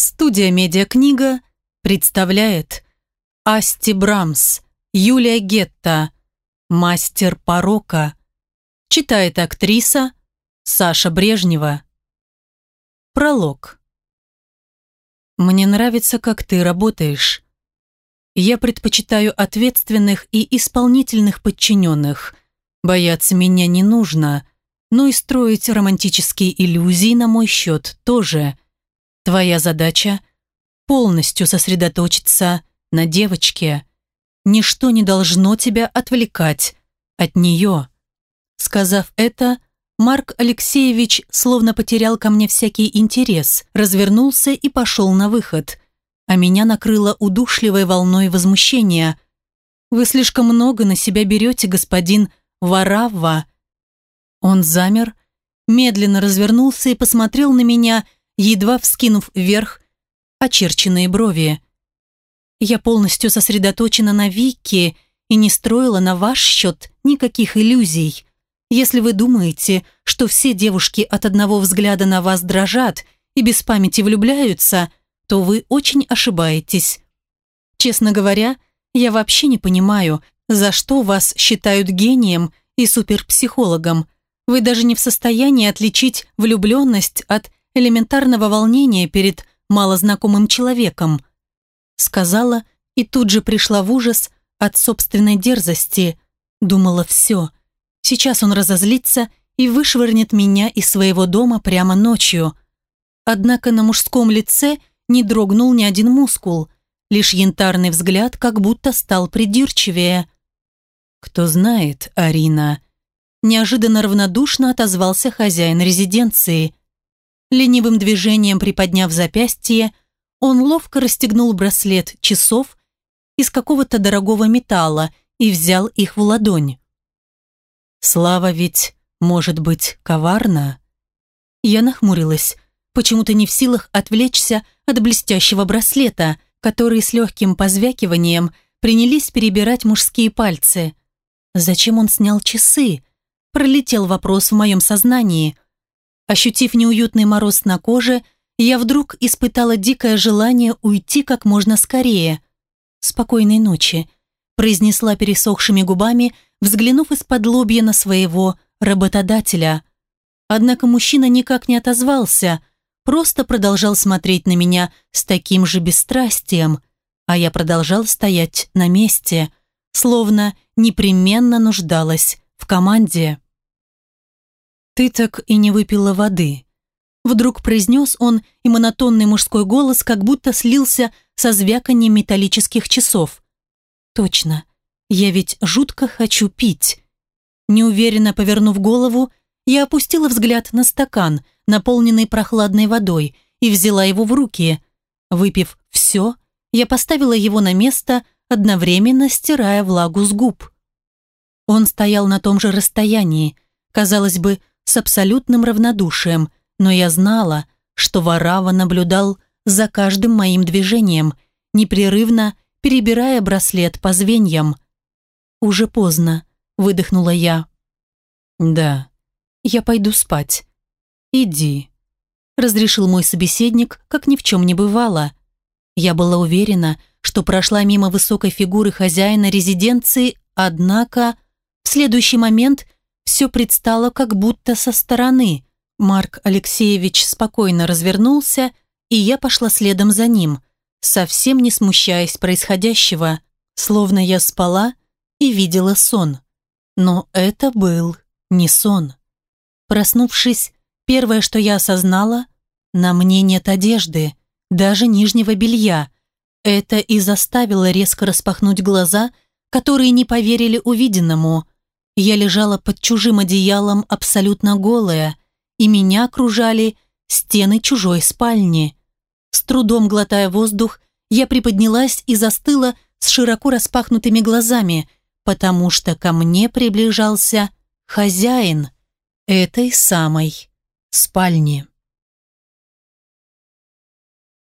Студия «Медиакнига» представляет Асти Брамс, Юлия Гетта, Мастер порока. Читает актриса Саша Брежнева. Пролог. Мне нравится, как ты работаешь. Я предпочитаю ответственных и исполнительных подчиненных. Бояться меня не нужно, но и строить романтические иллюзии на мой счет тоже – Твоя задача – полностью сосредоточиться на девочке. Ничто не должно тебя отвлекать от нее. Сказав это, Марк Алексеевич словно потерял ко мне всякий интерес, развернулся и пошел на выход, а меня накрыло удушливой волной возмущения. «Вы слишком много на себя берете, господин Варавва». Он замер, медленно развернулся и посмотрел на меня – едва вскинув вверх очерченные брови. «Я полностью сосредоточена на Вике и не строила на ваш счет никаких иллюзий. Если вы думаете, что все девушки от одного взгляда на вас дрожат и без памяти влюбляются, то вы очень ошибаетесь. Честно говоря, я вообще не понимаю, за что вас считают гением и суперпсихологом. Вы даже не в состоянии отличить влюбленность от элементарного волнения перед малознакомым человеком. Сказала и тут же пришла в ужас от собственной дерзости. Думала, все. Сейчас он разозлится и вышвырнет меня из своего дома прямо ночью. Однако на мужском лице не дрогнул ни один мускул, лишь янтарный взгляд как будто стал придирчивее. «Кто знает, Арина», неожиданно равнодушно отозвался хозяин резиденции. Ленивым движением приподняв запястье, он ловко расстегнул браслет часов из какого-то дорогого металла и взял их в ладонь. «Слава ведь может быть коварна?» Я нахмурилась, почему-то не в силах отвлечься от блестящего браслета, который с легким позвякиванием принялись перебирать мужские пальцы. Зачем он снял часы? Пролетел вопрос в моем сознании – Ощутив неуютный мороз на коже, я вдруг испытала дикое желание уйти как можно скорее. «Спокойной ночи», – произнесла пересохшими губами, взглянув из-под лобья на своего работодателя. Однако мужчина никак не отозвался, просто продолжал смотреть на меня с таким же бесстрастием, а я продолжал стоять на месте, словно непременно нуждалась в команде. «Ты так и не выпила воды», Вдруг произнес он, и монотонный мужской голос как будто слился со звяканием металлических часов. «Точно, я ведь жутко хочу пить». Неуверенно повернув голову, я опустила взгляд на стакан, наполненный прохладной водой, и взяла его в руки. Выпив все, я поставила его на место, одновременно стирая влагу с губ. Он стоял на том же расстоянии, казалось бы, с абсолютным равнодушием, но я знала, что Варава наблюдал за каждым моим движением, непрерывно перебирая браслет по звеньям. «Уже поздно», — выдохнула я. «Да, я пойду спать. Иди», — разрешил мой собеседник, как ни в чем не бывало. Я была уверена, что прошла мимо высокой фигуры хозяина резиденции, однако в следующий момент — все предстало как будто со стороны. Марк Алексеевич спокойно развернулся, и я пошла следом за ним, совсем не смущаясь происходящего, словно я спала и видела сон. Но это был не сон. Проснувшись, первое, что я осознала, на мне нет одежды, даже нижнего белья. Это и заставило резко распахнуть глаза, которые не поверили увиденному – я лежала под чужим одеялом абсолютно голая, и меня окружали стены чужой спальни. С трудом глотая воздух, я приподнялась и застыла с широко распахнутыми глазами, потому что ко мне приближался хозяин этой самой спальни.